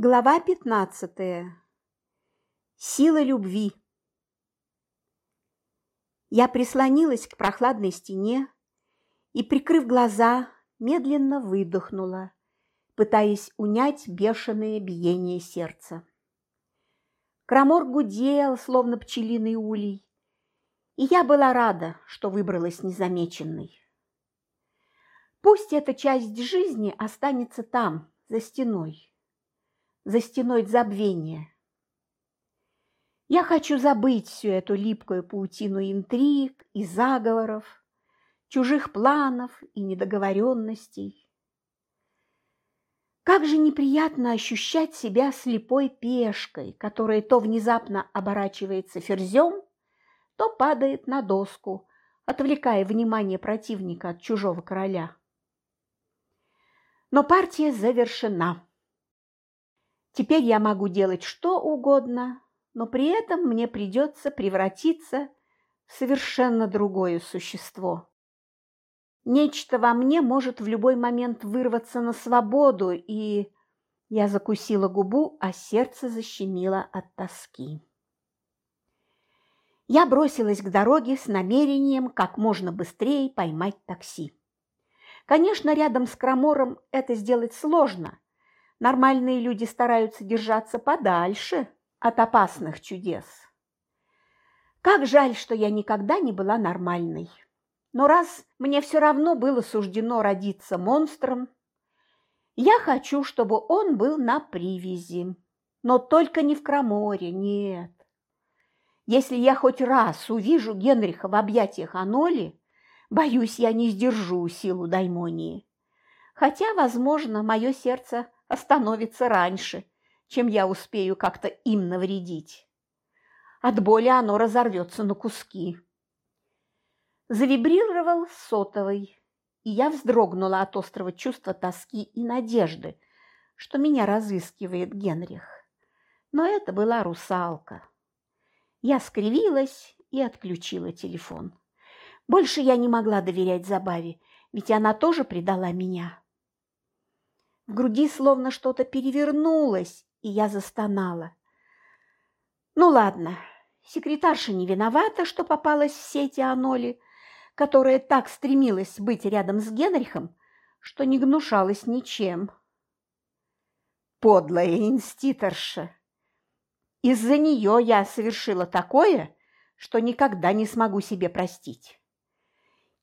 Глава пятнадцатая. Сила любви. Я прислонилась к прохладной стене и, прикрыв глаза, медленно выдохнула, пытаясь унять бешеное биение сердца. Крамор гудел, словно пчелиный улей, и я была рада, что выбралась незамеченной. Пусть эта часть жизни останется там, за стеной за стеной забвения. Я хочу забыть всю эту липкую паутину интриг и заговоров, чужих планов и недоговоренностей. Как же неприятно ощущать себя слепой пешкой, которая то внезапно оборачивается ферзем, то падает на доску, отвлекая внимание противника от чужого короля. Но партия завершена. Теперь я могу делать что угодно, но при этом мне придется превратиться в совершенно другое существо. Нечто во мне может в любой момент вырваться на свободу, и я закусила губу, а сердце защемило от тоски. Я бросилась к дороге с намерением как можно быстрее поймать такси. Конечно, рядом с Крамором это сделать сложно, Нормальные люди стараются держаться подальше от опасных чудес. Как жаль, что я никогда не была нормальной. Но раз мне все равно было суждено родиться монстром, я хочу, чтобы он был на привязи. Но только не в Краморе, нет. Если я хоть раз увижу Генриха в объятиях Аноли, боюсь, я не сдержу силу даймонии. Хотя, возможно, мое сердце остановится раньше, чем я успею как-то им навредить. От боли оно разорвется на куски. Завибрировал сотовый, и я вздрогнула от острого чувства тоски и надежды, что меня разыскивает Генрих. Но это была русалка. Я скривилась и отключила телефон. Больше я не могла доверять Забаве, ведь она тоже предала меня. В груди словно что-то перевернулось, и я застонала. Ну ладно, секретарша не виновата, что попалась в сети Аноли, которая так стремилась быть рядом с Генрихом, что не гнушалась ничем. Подлая инститорша! Из-за нее я совершила такое, что никогда не смогу себе простить.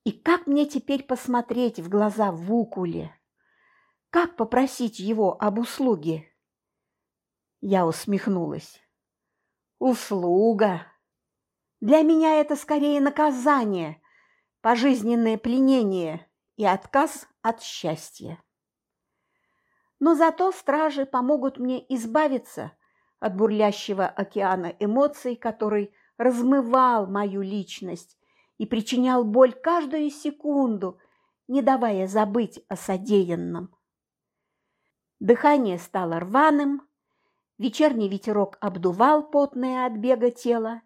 И как мне теперь посмотреть в глаза Вукуле? Как попросить его об услуге? Я усмехнулась. Услуга. Для меня это скорее наказание, пожизненное пленение и отказ от счастья. Но зато стражи помогут мне избавиться от бурлящего океана эмоций, который размывал мою личность и причинял боль каждую секунду, не давая забыть о содеянном. Дыхание стало рваным, вечерний ветерок обдувал потное от бега тело,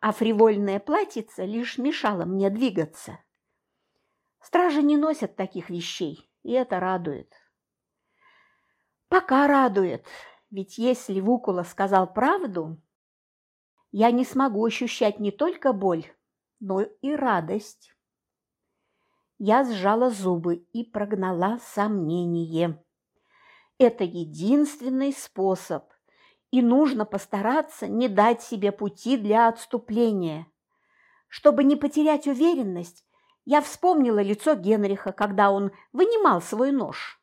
а фривольная платьице лишь мешало мне двигаться. Стражи не носят таких вещей, и это радует. Пока радует, ведь если Вукула сказал правду, я не смогу ощущать не только боль, но и радость. Я сжала зубы и прогнала сомнение. Это единственный способ, и нужно постараться не дать себе пути для отступления. Чтобы не потерять уверенность, я вспомнила лицо Генриха, когда он вынимал свой нож.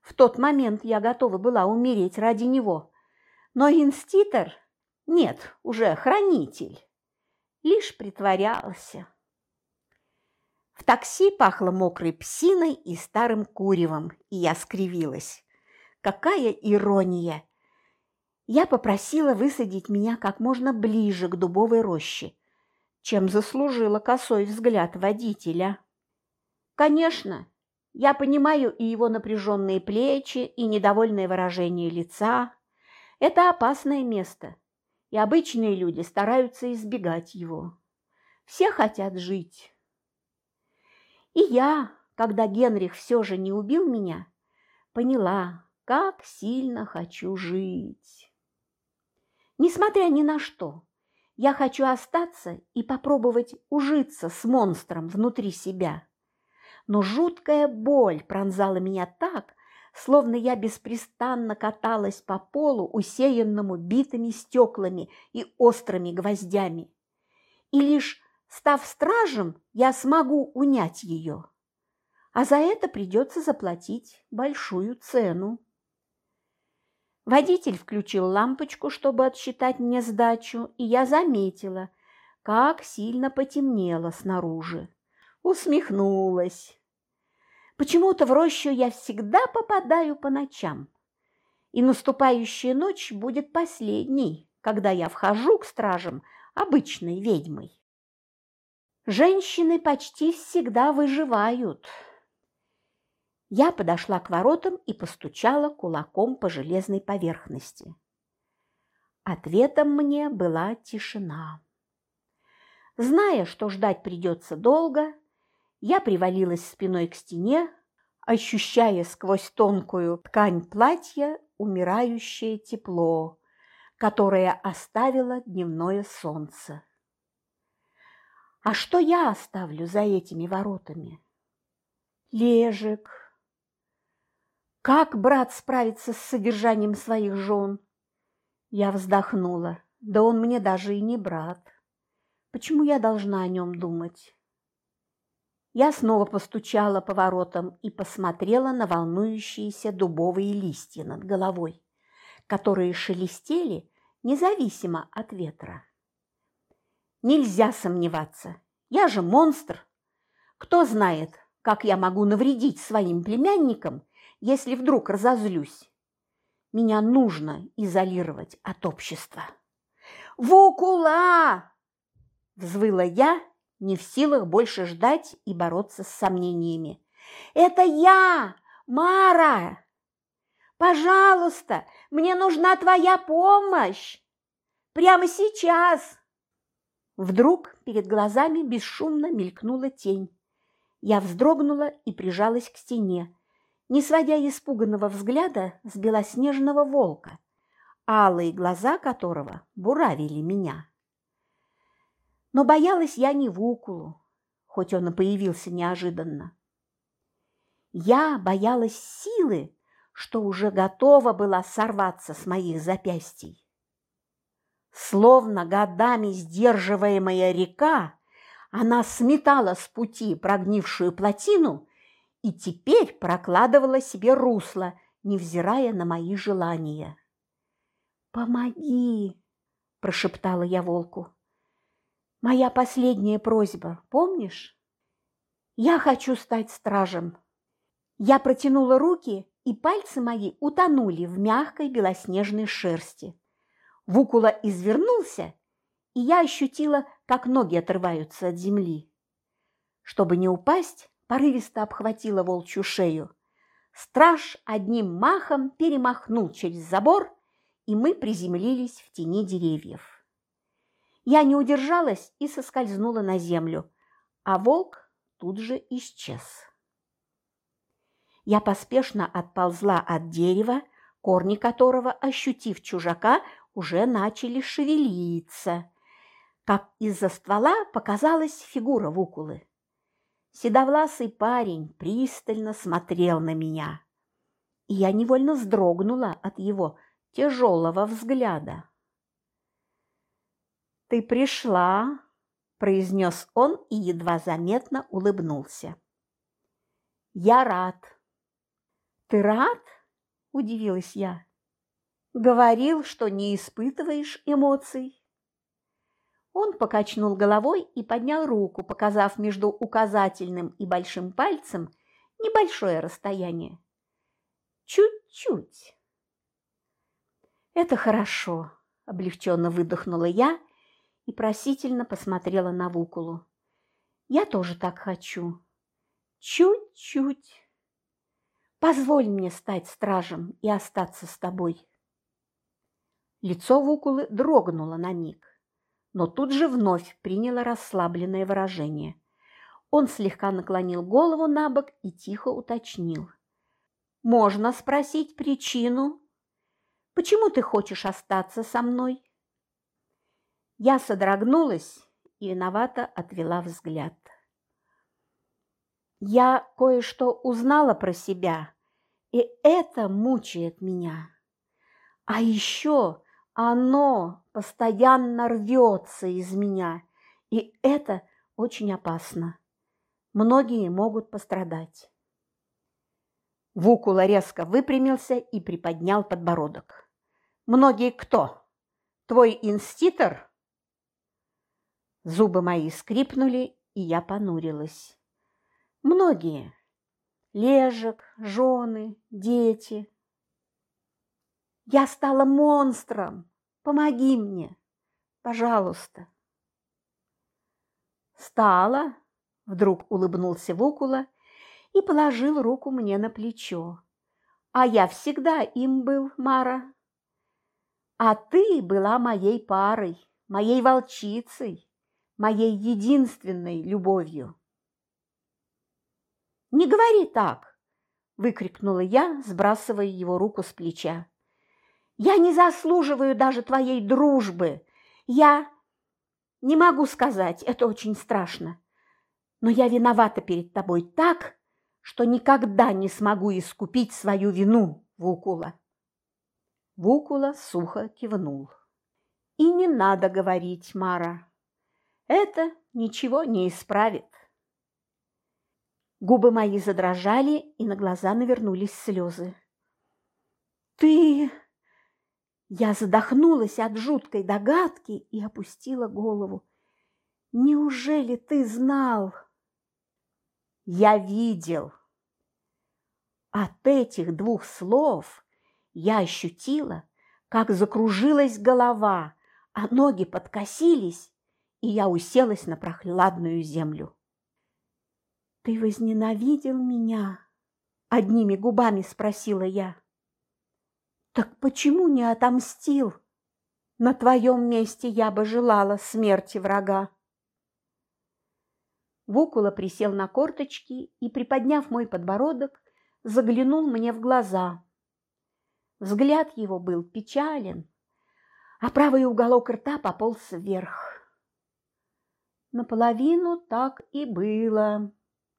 В тот момент я готова была умереть ради него. Но инститор, нет, уже хранитель, лишь притворялся. В такси пахло мокрой псиной и старым куревом, и я скривилась. Какая ирония! Я попросила высадить меня как можно ближе к дубовой роще, чем заслужила косой взгляд водителя. Конечно, я понимаю и его напряженные плечи, и недовольное выражение лица. Это опасное место, и обычные люди стараются избегать его. Все хотят жить. И я, когда Генрих все же не убил меня, поняла, как сильно хочу жить. Несмотря ни на что, я хочу остаться и попробовать ужиться с монстром внутри себя. Но жуткая боль пронзала меня так, словно я беспрестанно каталась по полу, усеянному битыми стеклами и острыми гвоздями. И лишь став стражем, я смогу унять ее. А за это придется заплатить большую цену. Водитель включил лампочку, чтобы отсчитать мне сдачу, и я заметила, как сильно потемнело снаружи. Усмехнулась. Почему-то в рощу я всегда попадаю по ночам. И наступающая ночь будет последней, когда я вхожу к стражам обычной ведьмой. Женщины почти всегда выживают, я подошла к воротам и постучала кулаком по железной поверхности. Ответом мне была тишина. Зная, что ждать придется долго, я привалилась спиной к стене, ощущая сквозь тонкую ткань платья умирающее тепло, которое оставило дневное солнце. А что я оставлю за этими воротами? Лежик, как брат справится с содержанием своих жен? Я вздохнула. Да он мне даже и не брат. Почему я должна о нем думать? Я снова постучала по воротам и посмотрела на волнующиеся дубовые листья над головой, которые шелестели независимо от ветра. Нельзя сомневаться, я же монстр. Кто знает, как я могу навредить своим племянникам если вдруг разозлюсь. Меня нужно изолировать от общества. «Вукула!» – взвыла я, не в силах больше ждать и бороться с сомнениями. «Это я, Мара! Пожалуйста, мне нужна твоя помощь! Прямо сейчас!» Вдруг перед глазами бесшумно мелькнула тень. Я вздрогнула и прижалась к стене, не сводя испуганного взгляда с белоснежного волка, алые глаза которого буравили меня. Но боялась я не Вукулу, хоть он и появился неожиданно. Я боялась силы, что уже готова была сорваться с моих запястий. Словно годами сдерживаемая река, она сметала с пути прогнившую плотину и теперь прокладывала себе русло, невзирая на мои желания. «Помоги!» – прошептала я волку. «Моя последняя просьба, помнишь? Я хочу стать стражем». Я протянула руки, и пальцы мои утонули в мягкой белоснежной шерсти. Вукула извернулся, и я ощутила, как ноги отрываются от земли. Чтобы не упасть, порывисто обхватила волчью шею. Страж одним махом перемахнул через забор, и мы приземлились в тени деревьев. Я не удержалась и соскользнула на землю, а волк тут же исчез. Я поспешно отползла от дерева, корни которого, ощутив чужака, уже начали шевелиться, как из-за ствола показалась фигура Вукулы. Седовласый парень пристально смотрел на меня, и я невольно вздрогнула от его тяжелого взгляда. «Ты пришла», – произнес он и едва заметно улыбнулся. «Я рад». «Ты рад?» – удивилась я. «Говорил, что не испытываешь эмоций». Он покачнул головой и поднял руку, показав между указательным и большим пальцем небольшое расстояние. Чуть-чуть. Это хорошо, облегченно выдохнула я и просительно посмотрела на Вукулу. Я тоже так хочу. Чуть-чуть. Позволь мне стать стражем и остаться с тобой. Лицо Вукулы дрогнуло на миг но тут же вновь приняло расслабленное выражение. Он слегка наклонил голову на бок и тихо уточнил. можно спросить причину. Почему ты хочешь остаться со мной? Я содрогнулась и виновато отвела взгляд. Я кое-что узнала про себя, и это мучает меня. А еще оно постоянно рвется из меня, и это очень опасно. Многие могут пострадать. Вукула резко выпрямился и приподнял подбородок. «Многие кто? Твой инститор?» Зубы мои скрипнули, и я понурилась. «Многие. Лежек, жены, дети. Я стала монстром. Помоги мне, пожалуйста». «Стала?» – вдруг улыбнулся Вукула и положил руку мне на плечо. «А я всегда им был, Мара. А ты была моей парой, моей волчицей, моей единственной любовью». «Не говори так!» – выкрикнула я, сбрасывая его руку с плеча. «Я не заслуживаю даже твоей дружбы. Я не могу сказать, это очень страшно. Но я виновата перед тобой так, что никогда не смогу искупить свою вину, Вукула. Вукула сухо кивнул. И не надо говорить, Мара. Это ничего не исправит. Губы мои задрожали, и на глаза навернулись слезы. «Ты...» Я задохнулась от жуткой догадки и опустила голову. «Неужели ты знал?» «Я видел». От этих двух слов я ощутила, как закружилась голова, а ноги подкосились, и я уселась на прохладную землю. «Ты возненавидел меня?» – одними губами спросила я. Так почему не отомстил? На твоем месте я бы желала смерти врага. Вукула присел на корточки и, приподняв мой подбородок, заглянул мне в глаза. Взгляд его был печален, а правый уголок рта пополз вверх. «Наполовину так и было»,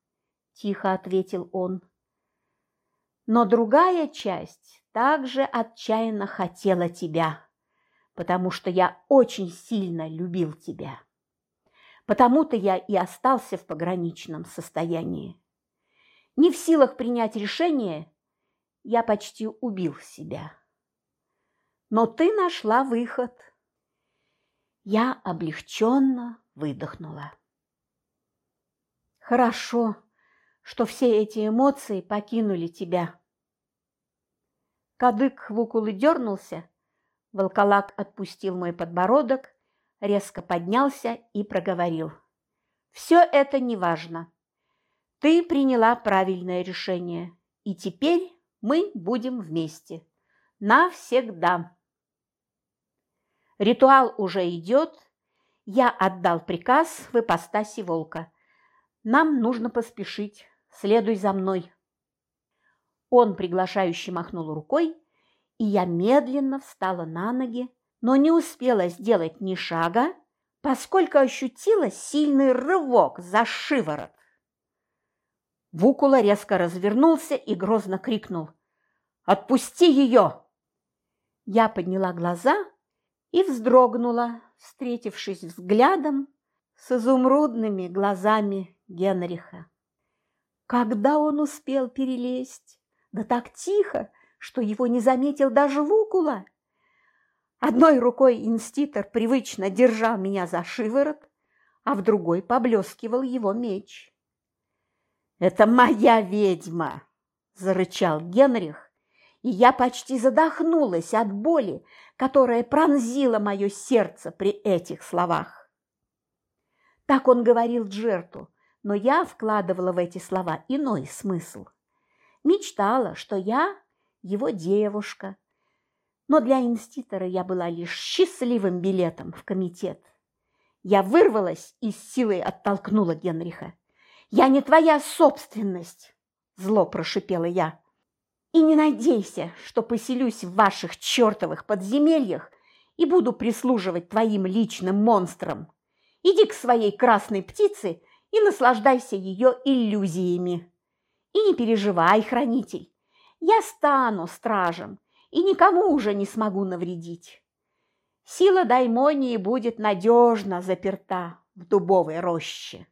– тихо ответил он. «Но другая часть также отчаянно хотела тебя, потому что я очень сильно любил тебя. Потому-то я и остался в пограничном состоянии. Не в силах принять решение, я почти убил себя. Но ты нашла выход. Я облегченно выдохнула. Хорошо, что все эти эмоции покинули тебя. Кадык Вукулы дернулся, волколак отпустил мой подбородок, резко поднялся и проговорил. «Все это не важно. Ты приняла правильное решение, и теперь мы будем вместе. Навсегда!» Ритуал уже идет. Я отдал приказ в ипостаси волка. Нам нужно поспешить. Следуй за мной. Он приглашающе махнул рукой, и я медленно встала на ноги, но не успела сделать ни шага, поскольку ощутила сильный рывок за шиворот. Вукула резко развернулся и грозно крикнул «Отпусти ее!» Я подняла глаза и вздрогнула, встретившись взглядом с изумрудными глазами Генриха. Когда он успел перелезть? Да так тихо, что его не заметил даже Вукула. Одной рукой инститор привычно держал меня за шиворот, а в другой поблескивал его меч. «Это моя ведьма!» – зарычал Генрих, и я почти задохнулась от боли, которая пронзила мое сердце при этих словах. Так он говорил Джерту, но я вкладывала в эти слова иной смысл – Мечтала, что я его девушка. Но для инститора я была лишь счастливым билетом в комитет. Я вырвалась и с силой оттолкнула Генриха. «Я не твоя собственность!» – зло прошипела я. И не надейся, что поселюсь в ваших чертовых подземельях и буду прислуживать твоим личным монстрам. Иди к своей красной птице и наслаждайся ее иллюзиями. И не переживай, хранитель, я стану стражем и никому уже не смогу навредить. Сила даймонии будет надежно заперта в дубовой роще.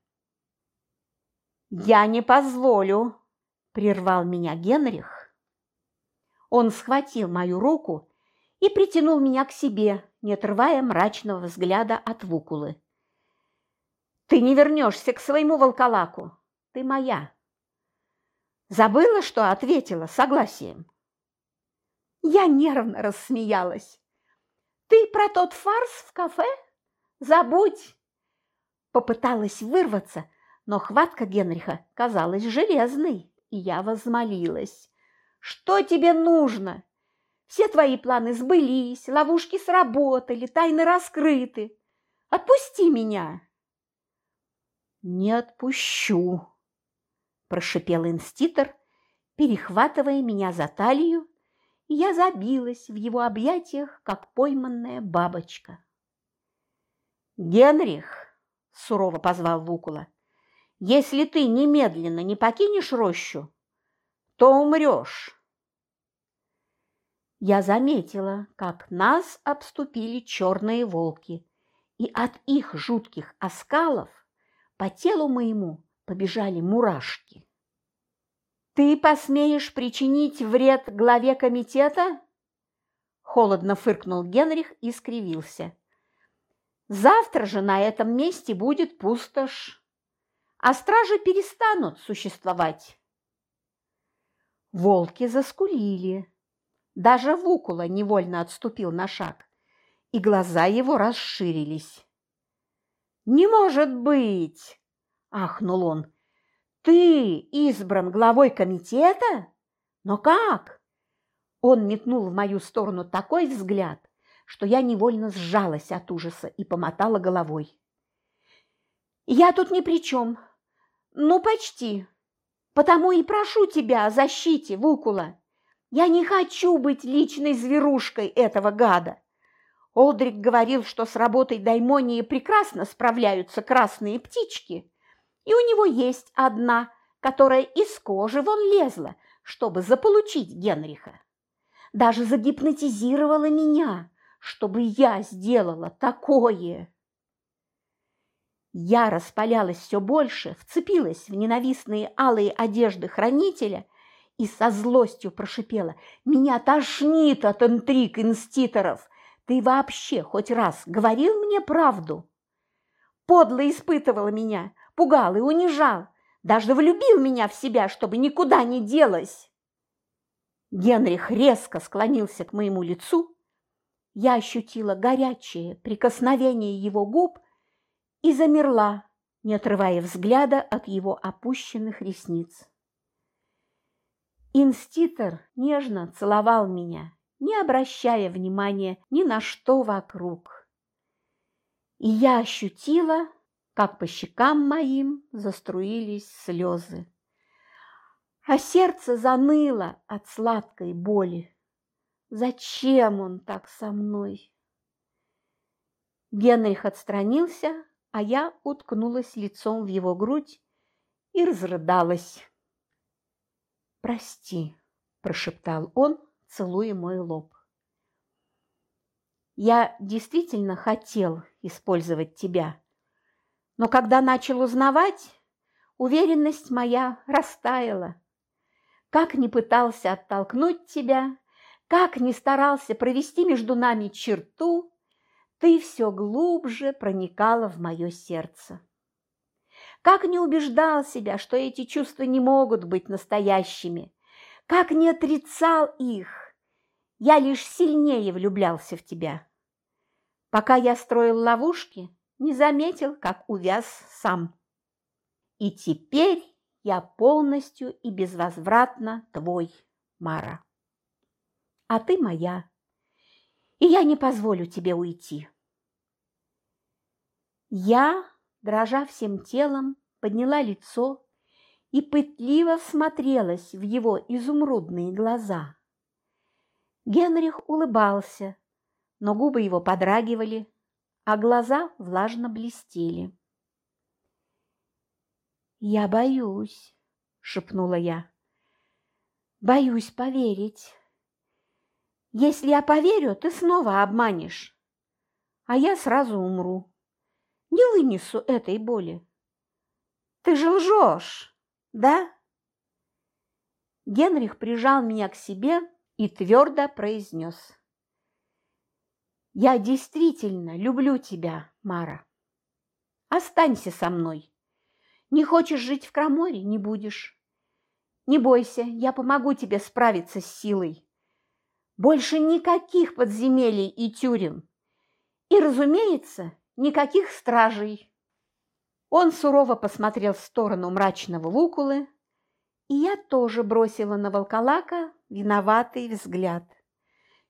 «Я не позволю!» – прервал меня Генрих. Он схватил мою руку и притянул меня к себе, не отрывая мрачного взгляда от Вукулы. «Ты не вернешься к своему волколаку, ты моя!» Забыла, что ответила согласием. Я нервно рассмеялась. «Ты про тот фарс в кафе? Забудь!» Попыталась вырваться, но хватка Генриха казалась железной, и я возмолилась. «Что тебе нужно? Все твои планы сбылись, ловушки сработали, тайны раскрыты. Отпусти меня!» «Не отпущу!» – прошипел инститор, перехватывая меня за талию, и я забилась в его объятиях, как пойманная бабочка. «Генрих!» – сурово позвал Вукула. «Если ты немедленно не покинешь рощу, то умрешь!» Я заметила, как нас обступили черные волки, и от их жутких оскалов по телу моему побежали мурашки. «Ты посмеешь причинить вред главе комитета?» Холодно фыркнул Генрих и скривился. «Завтра же на этом месте будет пустошь, а стражи перестанут существовать». Волки заскулили. Даже Вукула невольно отступил на шаг, и глаза его расширились. «Не может быть!» Ахнул он. Ты избран главой комитета? Но как? Он метнул в мою сторону такой взгляд, что я невольно сжалась от ужаса и помотала головой. Я тут ни при чем. Ну, почти. Потому и прошу тебя о защите, Вукула. Я не хочу быть личной зверушкой этого гада. Олдрик говорил, что с работой даймонии прекрасно справляются красные птички, и у него есть одна, которая из кожи вон лезла, чтобы заполучить Генриха. Даже загипнотизировала меня, чтобы я сделала такое. Я распалялась все больше, вцепилась в ненавистные алые одежды хранителя и со злостью прошипела «Меня тошнит от интриг инститоров! Ты вообще хоть раз говорил мне правду?» Подло испытывала меня, пугал и унижал, даже влюбил меня в себя, чтобы никуда не делась. Генрих резко склонился к моему лицу. Я ощутила горячее прикосновение его губ и замерла, не отрывая взгляда от его опущенных ресниц. Инститор нежно целовал меня, не обращая внимания ни на что вокруг. И я ощутила, как по щекам моим заструились слезы. А сердце заныло от сладкой боли. Зачем он так со мной? Генрих отстранился, а я уткнулась лицом в его грудь и разрыдалась. «Прости», – прошептал он, целуя мой лоб. «Я действительно хотел использовать тебя», но когда начал узнавать, уверенность моя растаяла. Как ни пытался оттолкнуть тебя, как ни старался провести между нами черту, ты все глубже проникала в мое сердце. Как не убеждал себя, что эти чувства не могут быть настоящими, как не отрицал их, я лишь сильнее влюблялся в тебя. Пока я строил ловушки, не заметил, как увяз сам. И теперь я полностью и безвозвратно твой, Мара. А ты моя, и я не позволю тебе уйти. Я, дрожа всем телом, подняла лицо и пытливо всмотрелась в его изумрудные глаза. Генрих улыбался, но губы его подрагивали, а глаза влажно блестели. «Я боюсь», – шепнула я. «Боюсь поверить. Если я поверю, ты снова обманешь, а я сразу умру. Не вынесу этой боли. Ты же лжешь, да?» Генрих прижал меня к себе и твердо произнес. «Я действительно люблю тебя, Мара. Останься со мной. Не хочешь жить в Краморе – не будешь. Не бойся, я помогу тебе справиться с силой. Больше никаких подземелий и тюрем. И, разумеется, никаких стражей. Он сурово посмотрел в сторону мрачного Вукулы, и я тоже бросила на волколака виноватый взгляд.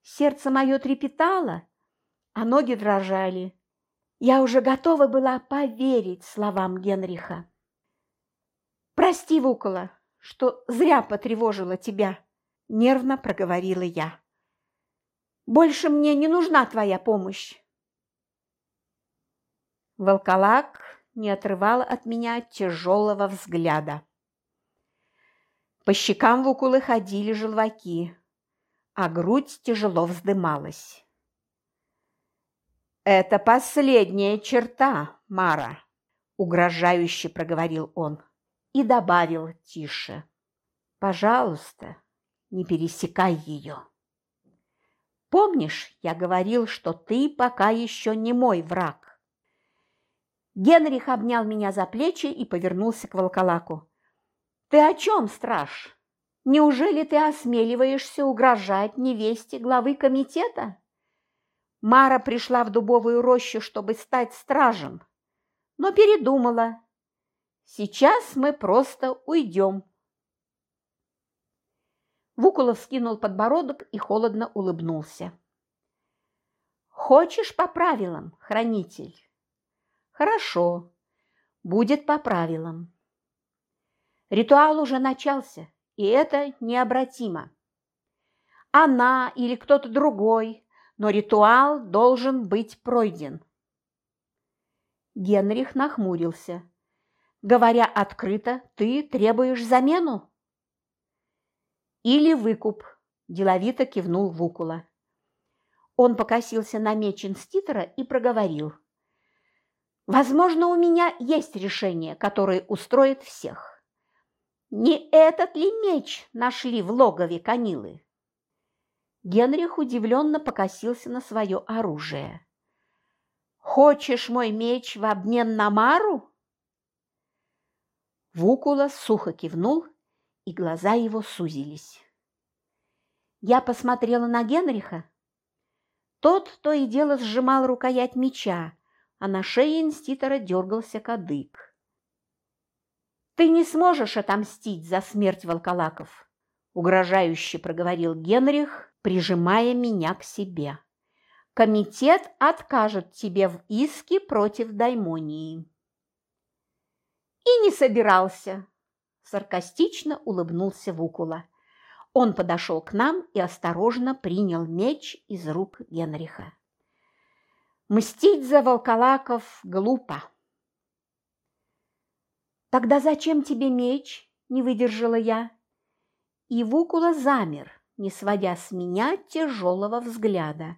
Сердце мое трепетало, а ноги дрожали. Я уже готова была поверить словам Генриха. «Прости, Вукола, что зря потревожила тебя», – нервно проговорила я. «Больше мне не нужна твоя помощь». Волколак не отрывал от меня тяжелого взгляда. По щекам Вукулы ходили желваки, а грудь тяжело вздымалась. «Это последняя черта, Мара», – угрожающе проговорил он и добавил тише. «Пожалуйста, не пересекай ее. Помнишь, я говорил, что ты пока еще не мой враг?» Генрих обнял меня за плечи и повернулся к волколаку. Ты о чем, страж? Неужели ты осмеливаешься угрожать невесте главы комитета? Мара пришла в дубовую рощу, чтобы стать стражем, но передумала. Сейчас мы просто уйдем. Вукулов скинул подбородок и холодно улыбнулся. «Хочешь по правилам, хранитель?» «Хорошо, будет по правилам. Ритуал уже начался, и это необратимо. Она или кто-то другой, но ритуал должен быть пройден. Генрих нахмурился. Говоря открыто, ты требуешь замену? Или выкуп, деловито кивнул Вукула. Он покосился на меч инститора и проговорил. Возможно, у меня есть решение, которое устроит всех. Не этот ли меч нашли в логове Канилы? Генрих удивленно покосился на свое оружие. «Хочешь мой меч в обмен на Мару?» Вукула сухо кивнул, и глаза его сузились. Я посмотрела на Генриха. Тот то и дело сжимал рукоять меча, а на шее инститора дергался кадык. Ты не сможешь отомстить за смерть волколаков, угрожающе проговорил Генрих, прижимая меня к себе. Комитет откажет тебе в иске против даймонии. И не собирался, саркастично улыбнулся Вукула. Он подошел к нам и осторожно принял меч из рук Генриха. Мстить за волколаков глупо. «Тогда зачем тебе меч?» – не выдержала я. И Вукула замер, не сводя с меня тяжелого взгляда.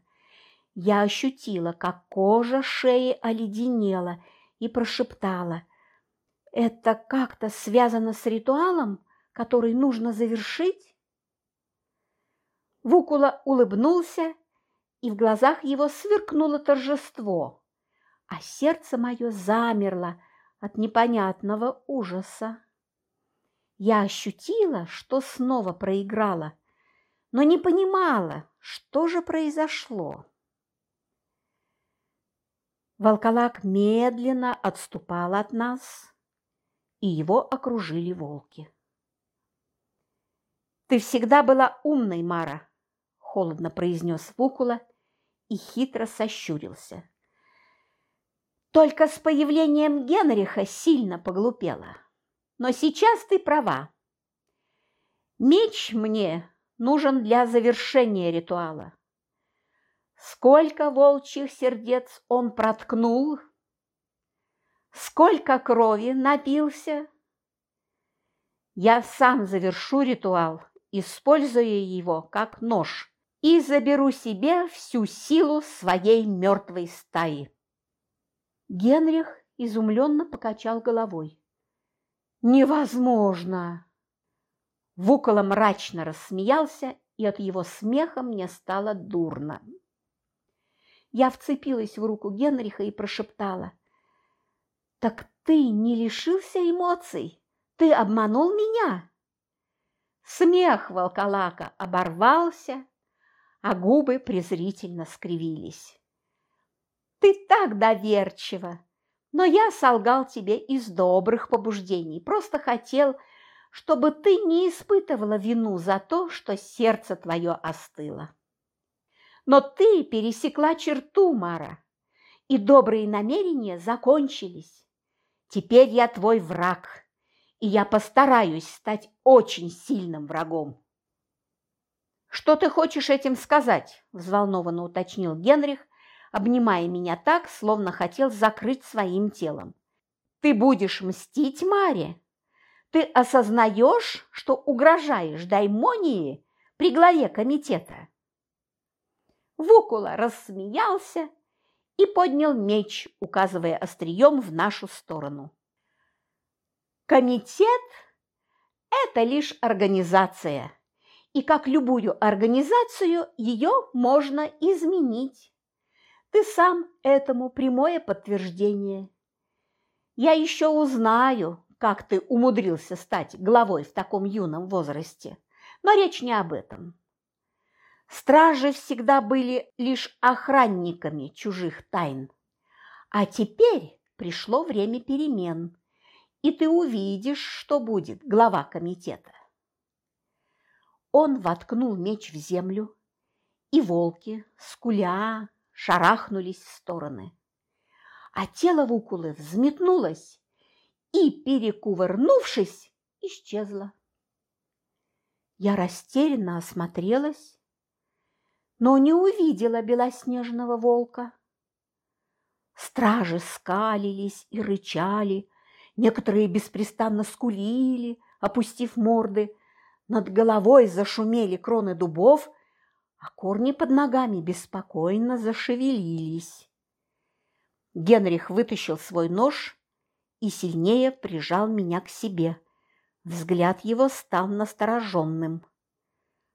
Я ощутила, как кожа шеи оледенела и прошептала. «Это как-то связано с ритуалом, который нужно завершить?» Вукула улыбнулся, и в глазах его сверкнуло торжество, а сердце мое замерло, от непонятного ужаса. Я ощутила, что снова проиграла, но не понимала, что же произошло. Волколак медленно отступал от нас, и его окружили волки. «Ты всегда была умной, Мара», – холодно произнес Вукула и хитро сощурился. Только с появлением Генриха сильно поглупела. но сейчас ты права. Меч мне нужен для завершения ритуала. Сколько волчьих сердец он проткнул, сколько крови напился. Я сам завершу ритуал, используя его как нож, и заберу себе всю силу своей мертвой стаи. Генрих изумленно покачал головой. «Невозможно!» Вукола мрачно рассмеялся, и от его смеха мне стало дурно. Я вцепилась в руку Генриха и прошептала. «Так ты не лишился эмоций? Ты обманул меня?» Смех волколака оборвался, а губы презрительно скривились. «Ты так доверчива, но я солгал тебе из добрых побуждений, просто хотел, чтобы ты не испытывала вину за то, что сердце твое остыло. Но ты пересекла черту, Мара, и добрые намерения закончились. Теперь я твой враг, и я постараюсь стать очень сильным врагом. «Что ты хочешь этим сказать?» – взволнованно уточнил Генрих, обнимая меня так, словно хотел закрыть своим телом. «Ты будешь мстить Маре? Ты осознаешь, что угрожаешь даймонии при главе комитета?» Вукула рассмеялся и поднял меч, указывая острием в нашу сторону. Комитет – это лишь организация, и как любую организацию ее можно изменить. Ты сам этому прямое подтверждение. Я еще узнаю, как ты умудрился стать главой в таком юном возрасте, но речь не об этом. Стражи всегда были лишь охранниками чужих тайн. А теперь пришло время перемен, и ты увидишь, что будет глава комитета. Он воткнул меч в землю, и волки, скуля, шарахнулись в стороны. А тело Вукулы взметнулось и, перекувырнувшись, исчезло. Я растерянно осмотрелась, но не увидела белоснежного волка. Стражи скалились и рычали, некоторые беспрестанно скулили, опустив морды, над головой зашумели кроны дубов, а корни под ногами беспокойно зашевелились. Генрих вытащил свой нож и сильнее прижал меня к себе. Взгляд его стал настороженным.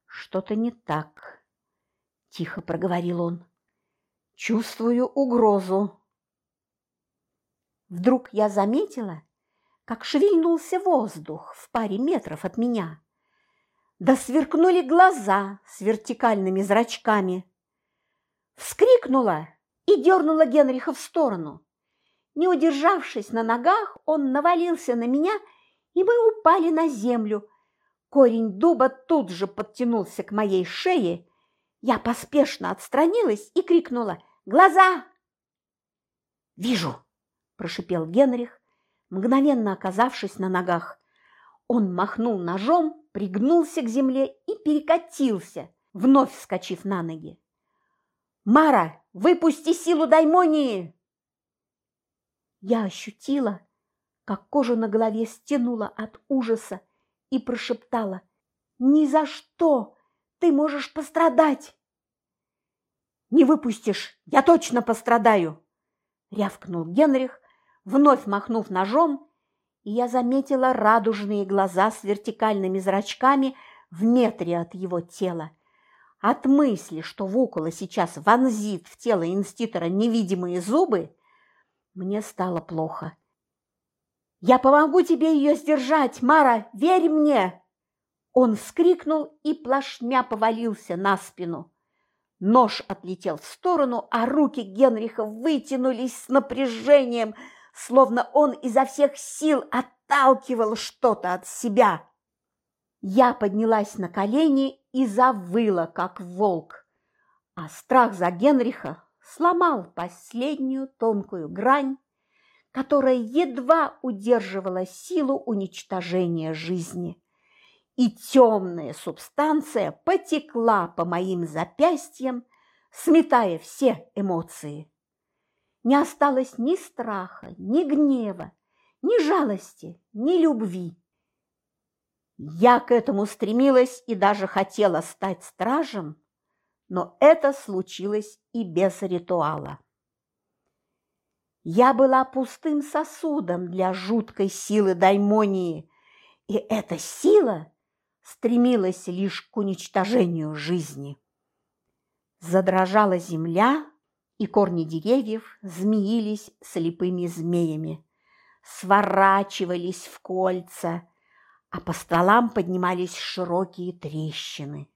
«Что-то не так», – тихо проговорил он. «Чувствую угрозу». Вдруг я заметила, как шевельнулся воздух в паре метров от меня да сверкнули глаза с вертикальными зрачками. Вскрикнула и дернула Генриха в сторону. Не удержавшись на ногах, он навалился на меня, и мы упали на землю. Корень дуба тут же подтянулся к моей шее. Я поспешно отстранилась и крикнула «Глаза!» «Вижу!» – прошипел Генрих, мгновенно оказавшись на ногах. Он махнул ножом, пригнулся к земле и перекатился, вновь вскочив на ноги. «Мара, выпусти силу даймонии!» Я ощутила, как кожа на голове стянула от ужаса и прошептала «Ни за что! Ты можешь пострадать!» «Не выпустишь! Я точно пострадаю!» – рявкнул Генрих, вновь махнув ножом и я заметила радужные глаза с вертикальными зрачками в метре от его тела. От мысли, что Вукула сейчас вонзит в тело инститора невидимые зубы, мне стало плохо. «Я помогу тебе ее сдержать, Мара, верь мне!» Он вскрикнул и плашмя повалился на спину. Нож отлетел в сторону, а руки Генриха вытянулись с напряжением – словно он изо всех сил отталкивал что-то от себя. Я поднялась на колени и завыла, как волк, а страх за Генриха сломал последнюю тонкую грань, которая едва удерживала силу уничтожения жизни. И темная субстанция потекла по моим запястьям, сметая все эмоции. Не осталось ни страха, ни гнева, ни жалости, ни любви. Я к этому стремилась и даже хотела стать стражем, но это случилось и без ритуала. Я была пустым сосудом для жуткой силы даймонии, и эта сила стремилась лишь к уничтожению жизни. Задрожала земля, и корни деревьев змеились слепыми змеями, сворачивались в кольца, а по стволам поднимались широкие трещины.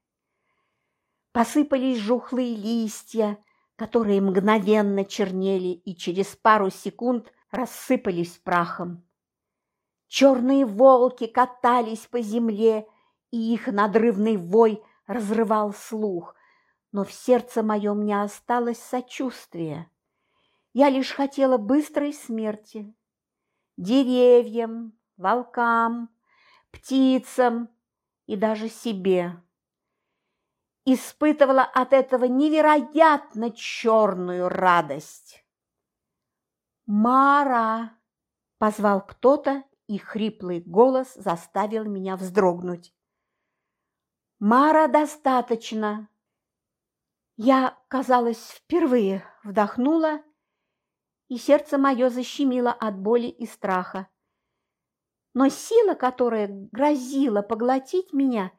Посыпались жухлые листья, которые мгновенно чернели и через пару секунд рассыпались прахом. Черные волки катались по земле, и их надрывный вой разрывал слух, но в сердце моем не осталось сочувствия. Я лишь хотела быстрой смерти. Деревьям, волкам, птицам и даже себе. Испытывала от этого невероятно черную радость. «Мара!» – позвал кто-то, и хриплый голос заставил меня вздрогнуть. «Мара, достаточно!» Я, казалось, впервые вдохнула, и сердце мое защемило от боли и страха. Но сила, которая грозила поглотить меня,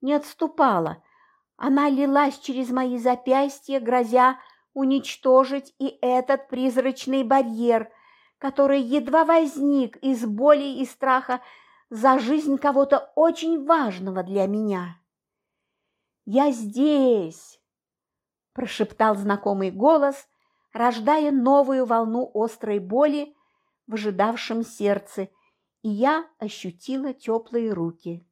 не отступала. Она лилась через мои запястья, грозя уничтожить и этот призрачный барьер, который едва возник из боли и страха за жизнь кого-то очень важного для меня. «Я здесь!» – прошептал знакомый голос, рождая новую волну острой боли в ожидавшем сердце – и я ощутила теплые руки.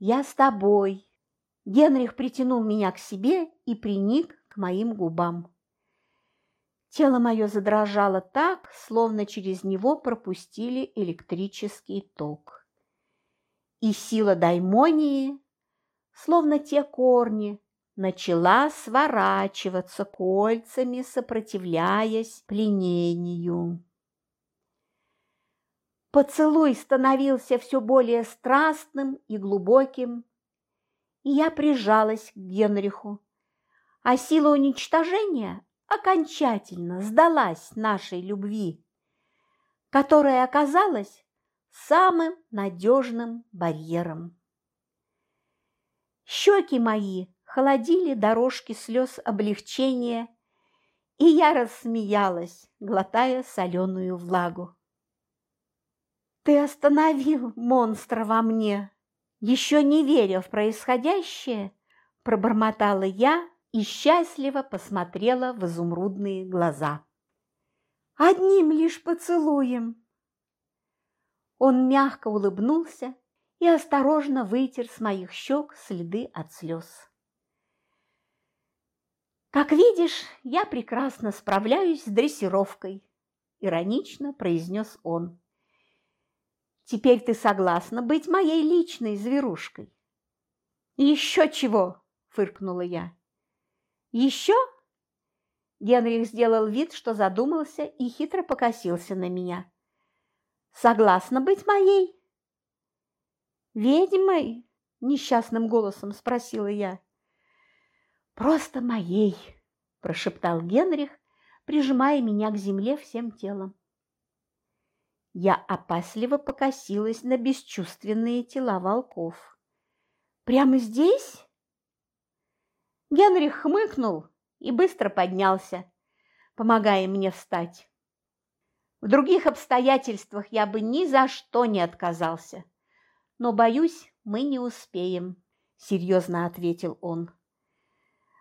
«Я с тобой!» Генрих притянул меня к себе и приник к моим губам. Тело мое задрожало так, словно через него пропустили электрический ток. И сила даймонии, словно те корни, начала сворачиваться кольцами, сопротивляясь пленению. Поцелуй становился все более страстным и глубоким, и я прижалась к Генриху, а сила уничтожения окончательно сдалась нашей любви, которая оказалась самым надежным барьером. Щеки мои холодили дорожки слез облегчения, и я рассмеялась, глотая соленую влагу. Ты остановил монстра во мне. Еще не веря в происходящее, пробормотала я и счастливо посмотрела в изумрудные глаза. Одним лишь поцелуем. Он мягко улыбнулся и осторожно вытер с моих щек следы от слез. «Как видишь, я прекрасно справляюсь с дрессировкой», – иронично произнес он. Теперь ты согласна быть моей личной зверушкой? Еще чего? фыркнула я. Еще? Генрих сделал вид, что задумался и хитро покосился на меня. Согласна быть моей? Ведьмой? Несчастным голосом спросила я. Просто моей, прошептал Генрих, прижимая меня к земле всем телом. Я опасливо покосилась на бесчувственные тела волков. «Прямо здесь?» Генрих хмыкнул и быстро поднялся, помогая мне встать. В других обстоятельствах я бы ни за что не отказался. Но, боюсь, мы не успеем, – серьезно ответил он.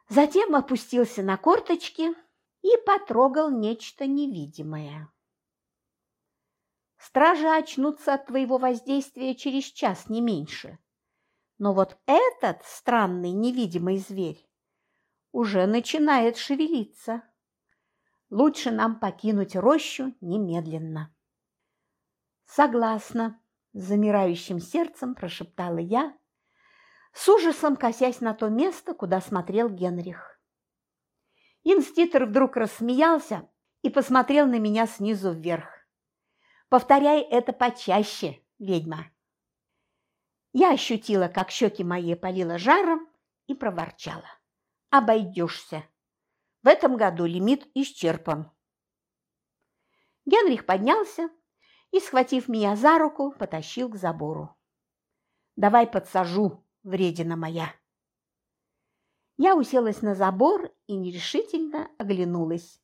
Затем опустился на корточки и потрогал нечто невидимое. Стражи очнутся от твоего воздействия через час, не меньше. Но вот этот странный невидимый зверь уже начинает шевелиться. Лучше нам покинуть рощу немедленно. Согласна, с замирающим сердцем прошептала я, с ужасом косясь на то место, куда смотрел Генрих. Инститор вдруг рассмеялся и посмотрел на меня снизу вверх. «Повторяй это почаще, ведьма!» Я ощутила, как щеки мои полило жаром и проворчала. «Обойдешься. В этом году лимит исчерпан». Генрих поднялся и, схватив меня за руку, потащил к забору. «Давай подсажу, вредина моя!» Я уселась на забор и нерешительно оглянулась.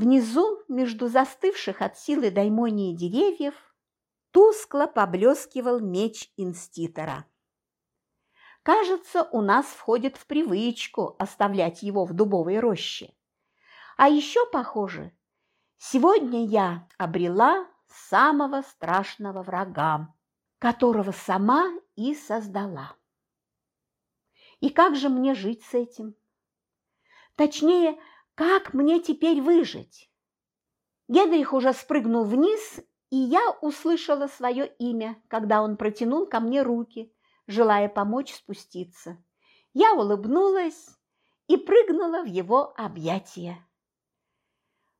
Внизу, между застывших от силы даймонии деревьев, тускло поблескивал меч инститора. Кажется, у нас входит в привычку оставлять его в дубовой роще. А еще, похоже, сегодня я обрела самого страшного врага, которого сама и создала. И как же мне жить с этим? Точнее, как мне теперь выжить? Генрих уже спрыгнул вниз и я услышала свое имя, когда он протянул ко мне руки, желая помочь спуститься. Я улыбнулась и прыгнула в его объятия.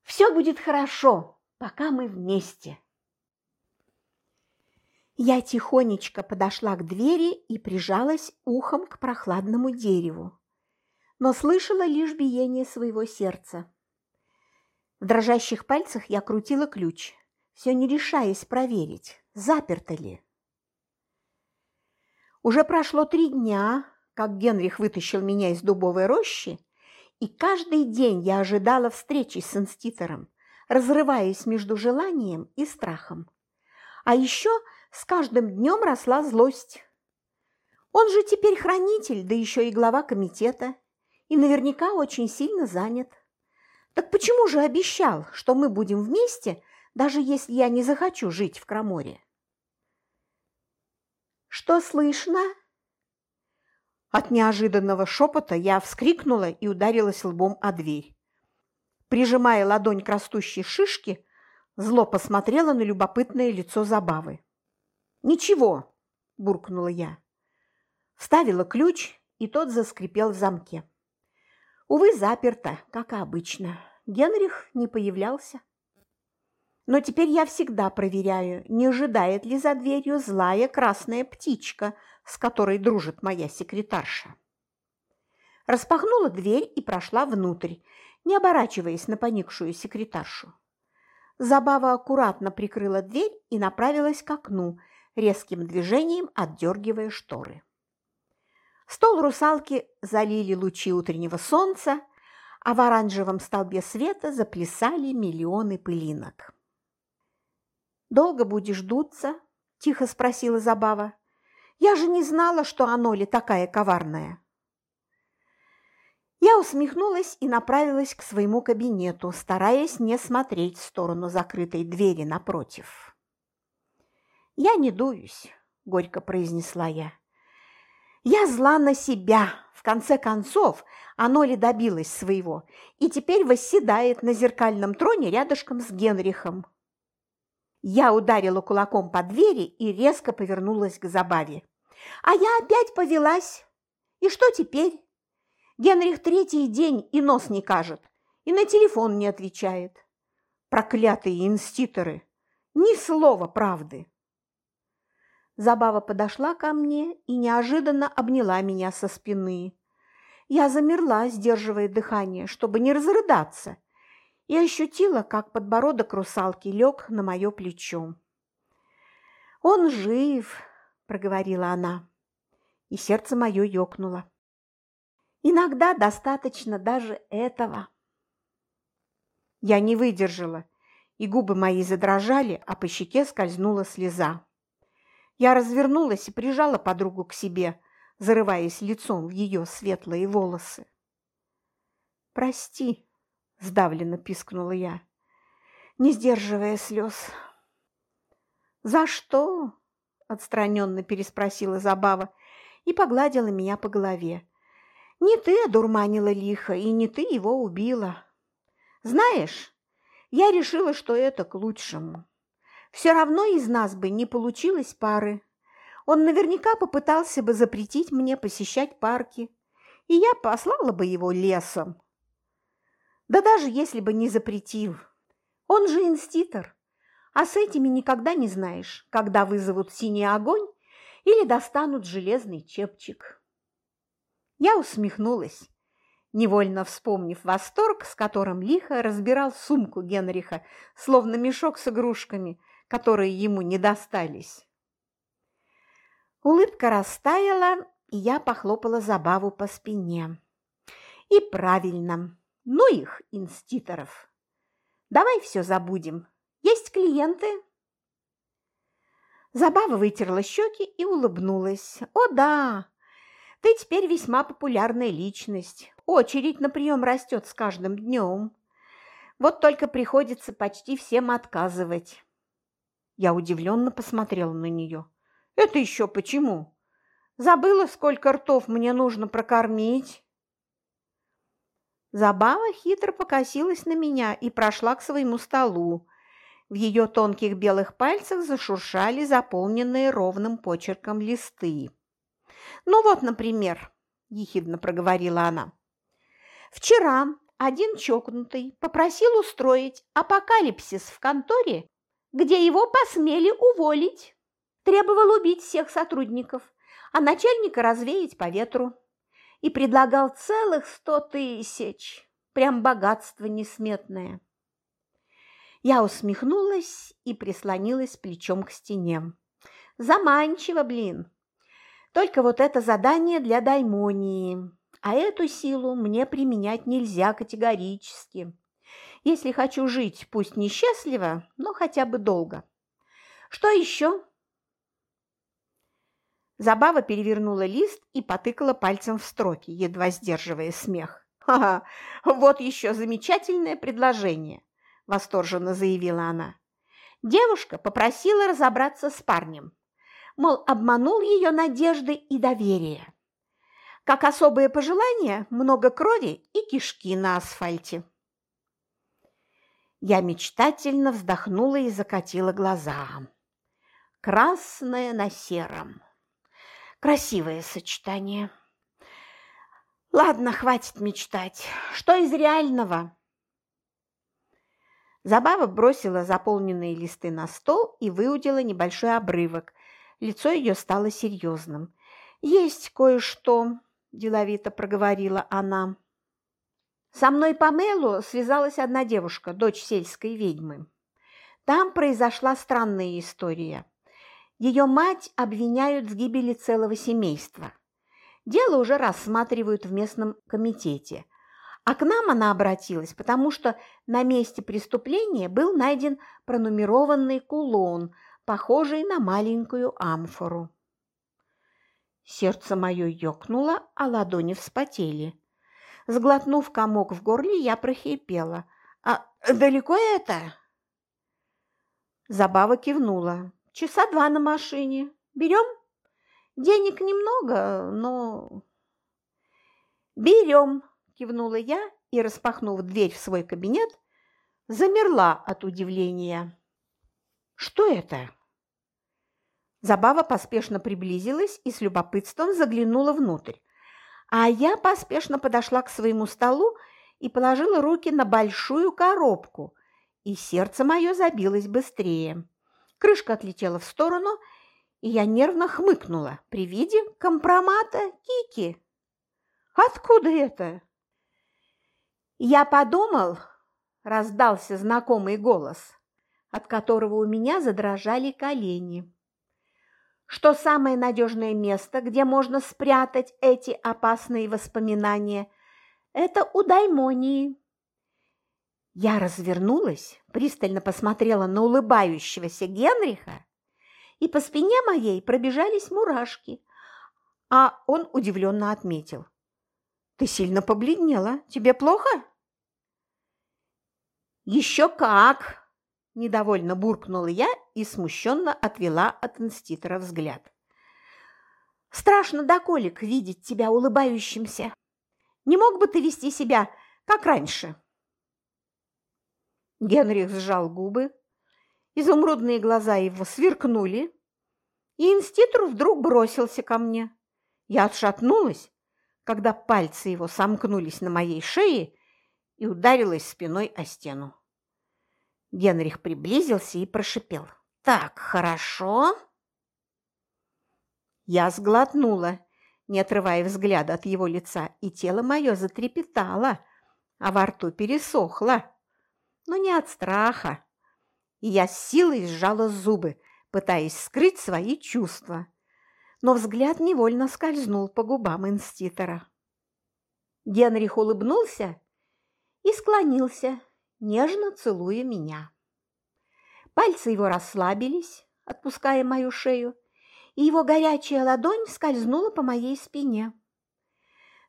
«Все будет хорошо, пока мы вместе». Я тихонечко подошла к двери и прижалась ухом к прохладному дереву, но слышала лишь биение своего сердца. В дрожащих пальцах я крутила ключ все не решаясь проверить, заперто ли. Уже прошло три дня, как Генрих вытащил меня из дубовой рощи, и каждый день я ожидала встречи с инститором, разрываясь между желанием и страхом. А еще с каждым днем росла злость. Он же теперь хранитель, да еще и глава комитета, и наверняка очень сильно занят. Так почему же обещал, что мы будем вместе, даже если я не захочу жить в Краморе. «Что слышно?» От неожиданного шепота я вскрикнула и ударилась лбом о дверь. Прижимая ладонь к растущей шишке, зло посмотрела на любопытное лицо забавы. «Ничего», – буркнула я. Вставила ключ, и тот заскрипел в замке. Увы, заперто, как обычно. Генрих не появлялся. Но теперь я всегда проверяю, не ожидает ли за дверью злая красная птичка, с которой дружит моя секретарша. Распахнула дверь и прошла внутрь, не оборачиваясь на поникшую секретаршу. Забава аккуратно прикрыла дверь и направилась к окну, резким движением отдергивая шторы. Стол русалки залили лучи утреннего солнца, а в оранжевом столбе света заплясали миллионы пылинок. «Долго будешь дуться?» – тихо спросила Забава. «Я же не знала, что Аноли такая коварная». Я усмехнулась и направилась к своему кабинету, стараясь не смотреть в сторону закрытой двери напротив. «Я не дуюсь», – горько произнесла я. «Я зла на себя. В конце концов, Аноли добилась своего и теперь восседает на зеркальном троне рядышком с Генрихом, я ударила кулаком по двери и резко повернулась к забаве. А я опять повелась. И что теперь? Генрих третий день и нос не кажет, и на телефон не отвечает. Проклятые инститоры! Ни слова правды! Забава подошла ко мне и неожиданно обняла меня со спины. Я замерла, сдерживая дыхание, чтобы не разрыдаться – и ощутила, как подбородок русалки лег на мое плечо. «Он жив!» – проговорила она, и сердце мое ёкнуло. «Иногда достаточно даже этого». Я не выдержала, и губы мои задрожали, а по щеке скользнула слеза. Я развернулась и прижала подругу к себе, зарываясь лицом в ее светлые волосы. «Прости», – сдавленно пискнула я, не сдерживая слез. «За что?» – отстраненно переспросила Забава и погладила меня по голове. «Не ты одурманила лихо, и не ты его убила. Знаешь, я решила, что это к лучшему. Все равно из нас бы не получилось пары. Он наверняка попытался бы запретить мне посещать парки, и я послала бы его лесом. Да даже если бы не запретил. Он же инститор, а с этими никогда не знаешь, когда вызовут синий огонь или достанут железный чепчик. Я усмехнулась, невольно вспомнив восторг, с которым лихо разбирал сумку Генриха, словно мешок с игрушками, которые ему не достались. Улыбка растаяла, и я похлопала забаву по спине. И правильно, ну их, инститоров. Давай все забудем. Есть клиенты? Забава вытерла щеки и улыбнулась. О да, ты теперь весьма популярная личность. Очередь на прием растет с каждым днем. Вот только приходится почти всем отказывать. Я удивленно посмотрела на нее. Это еще почему? Забыла, сколько ртов мне нужно прокормить? Забава хитро покосилась на меня и прошла к своему столу. В ее тонких белых пальцах зашуршали заполненные ровным почерком листы. «Ну вот, например», – ехидно проговорила она. «Вчера один чокнутый попросил устроить апокалипсис в конторе, где его посмели уволить. Требовал убить всех сотрудников, а начальника развеять по ветру и предлагал целых сто тысяч. Прям богатство несметное. Я усмехнулась и прислонилась плечом к стене. Заманчиво, блин. Только вот это задание для даймонии, а эту силу мне применять нельзя категорически. Если хочу жить, пусть несчастливо, но хотя бы долго. Что еще? Забава перевернула лист и потыкала пальцем в строки, едва сдерживая смех. «Ха-ха, вот еще замечательное предложение!» – восторженно заявила она. Девушка попросила разобраться с парнем. Мол, обманул ее надежды и доверие. Как особое пожелание – много крови и кишки на асфальте. Я мечтательно вздохнула и закатила глаза. Красное на сером. Красивое сочетание. Ладно, хватит мечтать. Что из реального? Забава бросила заполненные листы на стол и выудила небольшой обрывок. Лицо ее стало серьезным. «Есть кое-что», – деловито проговорила она. «Со мной по мейлу связалась одна девушка, дочь сельской ведьмы. Там произошла странная история. Ее мать обвиняют в гибели целого семейства. Дело уже рассматривают в местном комитете. А к нам она обратилась, потому что на месте преступления был найден пронумерованный кулон, похожий на маленькую амфору. Сердце мое ёкнуло, а ладони вспотели. Сглотнув комок в горле, я прохипела. «А далеко это?» Забава кивнула. Часа два на машине. Берем? Денег немного, но... Берем, кивнула я и, распахнув дверь в свой кабинет, замерла от удивления. Что это? Забава поспешно приблизилась и с любопытством заглянула внутрь. А я поспешно подошла к своему столу и положила руки на большую коробку, и сердце мое забилось быстрее. Крышка отлетела в сторону, и я нервно хмыкнула при виде компромата Кики. «Откуда это?» «Я подумал», – раздался знакомый голос, от которого у меня задрожали колени, что самое надежное место, где можно спрятать эти опасные воспоминания, это у Даймонии. Я развернулась, пристально посмотрела на улыбающегося Генриха, и по спине моей пробежались мурашки, а он удивленно отметил. «Ты сильно побледнела. Тебе плохо?» «Еще как!» – недовольно буркнула я и смущенно отвела от инститора взгляд. «Страшно до колик видеть тебя улыбающимся. Не мог бы ты вести себя, как раньше?» Генрих сжал губы, изумрудные глаза его сверкнули, и инститор вдруг бросился ко мне. Я отшатнулась, когда пальцы его сомкнулись на моей шее и ударилась спиной о стену. Генрих приблизился и прошипел. «Так, хорошо?» Я сглотнула, не отрывая взгляда от его лица, и тело мое затрепетало, а во рту пересохло. Но не от страха. И я с силой сжала зубы, пытаясь скрыть свои чувства. Но взгляд невольно скользнул по губам инститора. Генрих улыбнулся и склонился, нежно целуя меня. Пальцы его расслабились, отпуская мою шею, и его горячая ладонь скользнула по моей спине.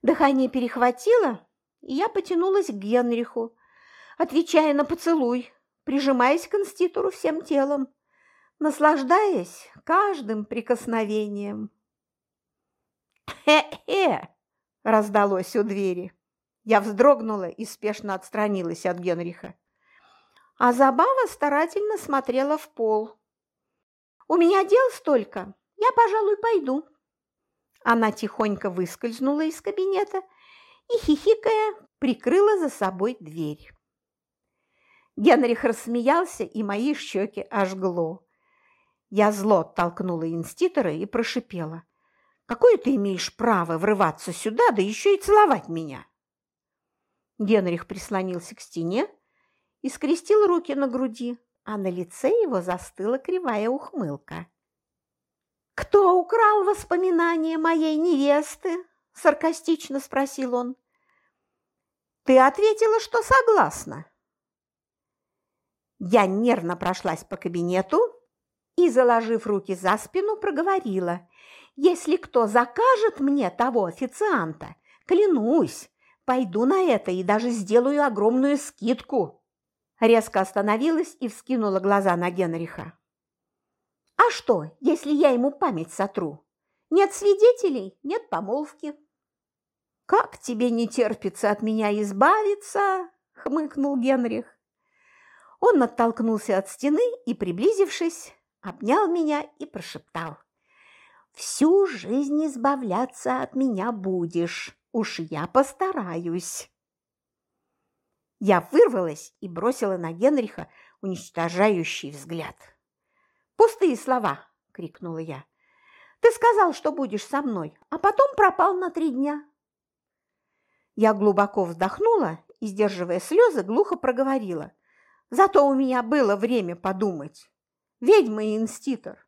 Дыхание перехватило, и я потянулась к Генриху, отвечая на поцелуй, прижимаясь к институту всем телом, наслаждаясь каждым прикосновением. «Хе-хе!» – раздалось у двери. Я вздрогнула и спешно отстранилась от Генриха. А Забава старательно смотрела в пол. «У меня дел столько, я, пожалуй, пойду». Она тихонько выскользнула из кабинета и, хихикая, прикрыла за собой дверь. Генрих рассмеялся, и мои щеки ожгло. Я зло толкнула инститора и прошипела. «Какое ты имеешь право врываться сюда, да еще и целовать меня?» Генрих прислонился к стене и скрестил руки на груди, а на лице его застыла кривая ухмылка. «Кто украл воспоминания моей невесты?» – саркастично спросил он. «Ты ответила, что согласна». Я нервно прошлась по кабинету и, заложив руки за спину, проговорила. «Если кто закажет мне того официанта, клянусь, пойду на это и даже сделаю огромную скидку». Резко остановилась и вскинула глаза на Генриха. А что, если я ему память сотру? Нет свидетелей, нет помолвки. Как тебе не терпится от меня избавиться? хмыкнул Генрих. Он оттолкнулся от стены и, приблизившись, обнял меня и прошептал. «Всю жизнь избавляться от меня будешь, уж я постараюсь». Я вырвалась и бросила на Генриха уничтожающий взгляд. «Пустые слова!» – крикнула я. «Ты сказал, что будешь со мной, а потом пропал на три дня». Я глубоко вздохнула и, сдерживая слезы, глухо проговорила. «Зато у меня было время подумать. Ведьма и инститор.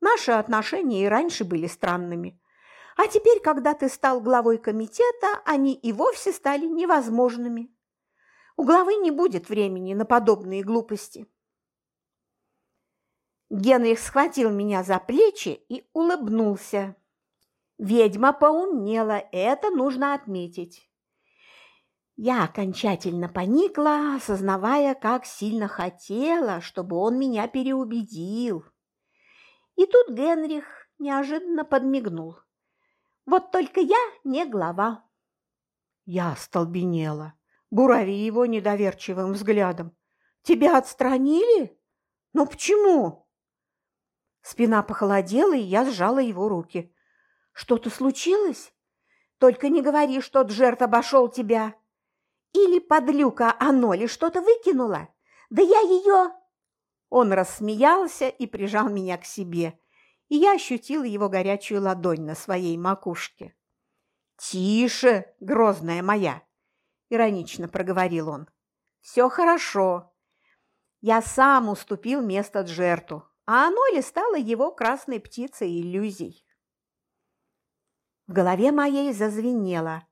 Наши отношения и раньше были странными. А теперь, когда ты стал главой комитета, они и вовсе стали невозможными. У главы не будет времени на подобные глупости». Генрих схватил меня за плечи и улыбнулся. Ведьма поумнела, это нужно отметить. Я окончательно поникла, осознавая, как сильно хотела, чтобы он меня переубедил. И тут Генрих неожиданно подмигнул. Вот только я не глава. Я остолбенела, бурави его недоверчивым взглядом. Тебя отстранили? Но почему? Спина похолодела, и я сжала его руки. «Что-то случилось? Только не говори, что Джерт обошел тебя. Или подлюка Аноли что-то выкинула. Да я ее...» Он рассмеялся и прижал меня к себе, и я ощутила его горячую ладонь на своей макушке. «Тише, грозная моя!» – иронично проговорил он. «Все хорошо. Я сам уступил место Джерту, а оно ли стало его красной птицей иллюзий. В голове моей зазвенело,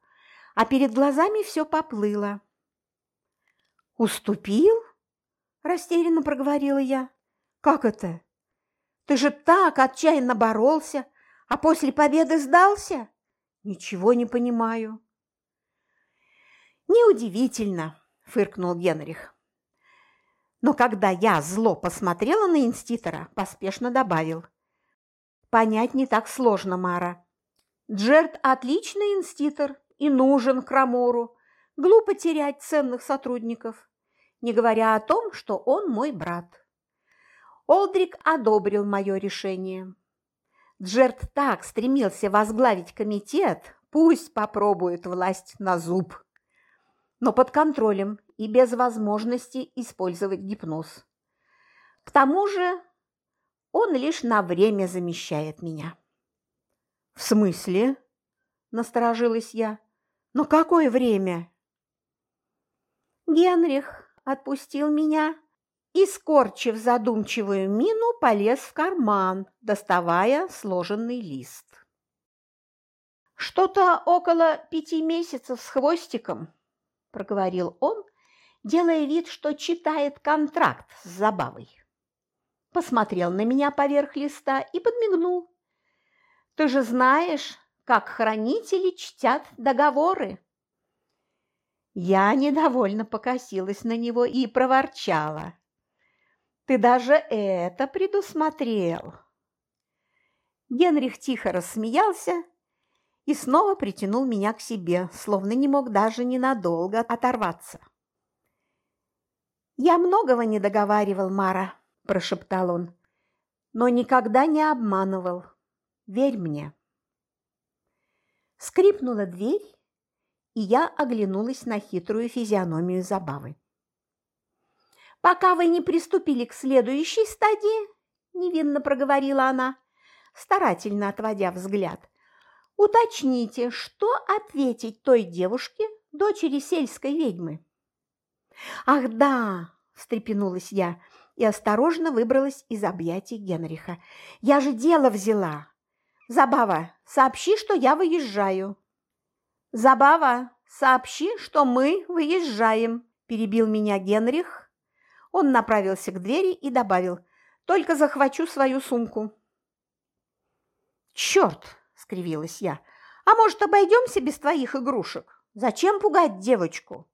а перед глазами все поплыло. «Уступил?» – растерянно проговорила я. «Как это? Ты же так отчаянно боролся, а после победы сдался? Ничего не понимаю». «Неудивительно», – фыркнул Генрих. Но когда я зло посмотрела на инститора, поспешно добавил. Понять не так сложно, Мара. Джерд отличный инститор и нужен Крамору. Глупо терять ценных сотрудников. не говоря о том, что он мой брат. Олдрик одобрил мое решение. Джерт так стремился возглавить комитет, пусть попробует власть на зуб. Но под контролем и без возможности использовать гипноз. К тому же он лишь на время замещает меня. «В смысле?» – насторожилась я. «Но какое время?» Генрих отпустил меня и, скорчив задумчивую мину, полез в карман, доставая сложенный лист. «Что-то около пяти месяцев с хвостиком», – проговорил он, делая вид, что читает контракт с забавой. Посмотрел на меня поверх листа и подмигнул. «Ты же знаешь, как хранители чтят договоры». Я недовольно покосилась на него и проворчала. «Ты даже это предусмотрел!» Генрих тихо рассмеялся и снова притянул меня к себе, словно не мог даже ненадолго оторваться. «Я многого не договаривал, Мара», – прошептал он, – «но никогда не обманывал. Верь мне». Скрипнула дверь, и я оглянулась на хитрую физиономию забавы. «Пока вы не приступили к следующей стадии», – невинно проговорила она, старательно отводя взгляд, – «уточните, что ответить той девушке, дочери сельской ведьмы?» «Ах, да!» – встрепенулась я и осторожно выбралась из объятий Генриха. «Я же дело взяла! Забава, сообщи, что я выезжаю!» «Забава, сообщи, что мы выезжаем», – перебил меня Генрих. Он направился к двери и добавил, «Только захвачу свою сумку». «Черт!» – скривилась я. «А может, обойдемся без твоих игрушек? Зачем пугать девочку?»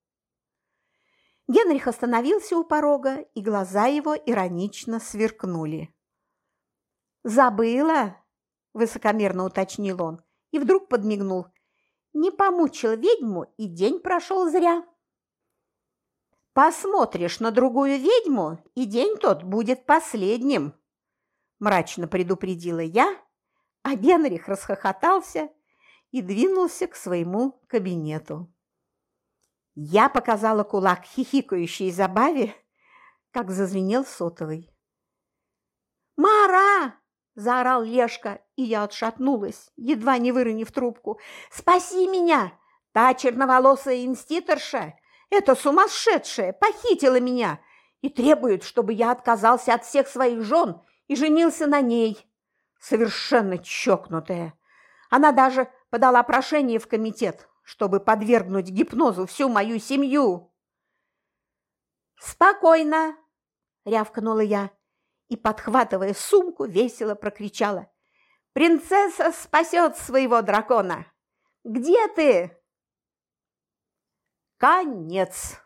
Генрих остановился у порога, и глаза его иронично сверкнули. «Забыла?» – высокомерно уточнил он и вдруг подмигнул – не помучил ведьму, и день прошел зря. Посмотришь на другую ведьму, и день тот будет последним, мрачно предупредила я, а Генрих расхохотался и двинулся к своему кабинету. Я показала кулак хихикающей забаве, как зазвенел сотовый. «Мара!» – заорал Лешка, и я отшатнулась, едва не выронив трубку. «Спаси меня! Та черноволосая инститорша, эта сумасшедшая, похитила меня и требует, чтобы я отказался от всех своих жен и женился на ней. Совершенно чокнутая. Она даже подала прошение в комитет, чтобы подвергнуть гипнозу всю мою семью». «Спокойно!» – рявкнула я и, подхватывая сумку, весело прокричала. «Принцесса спасет своего дракона! Где ты?» Конец.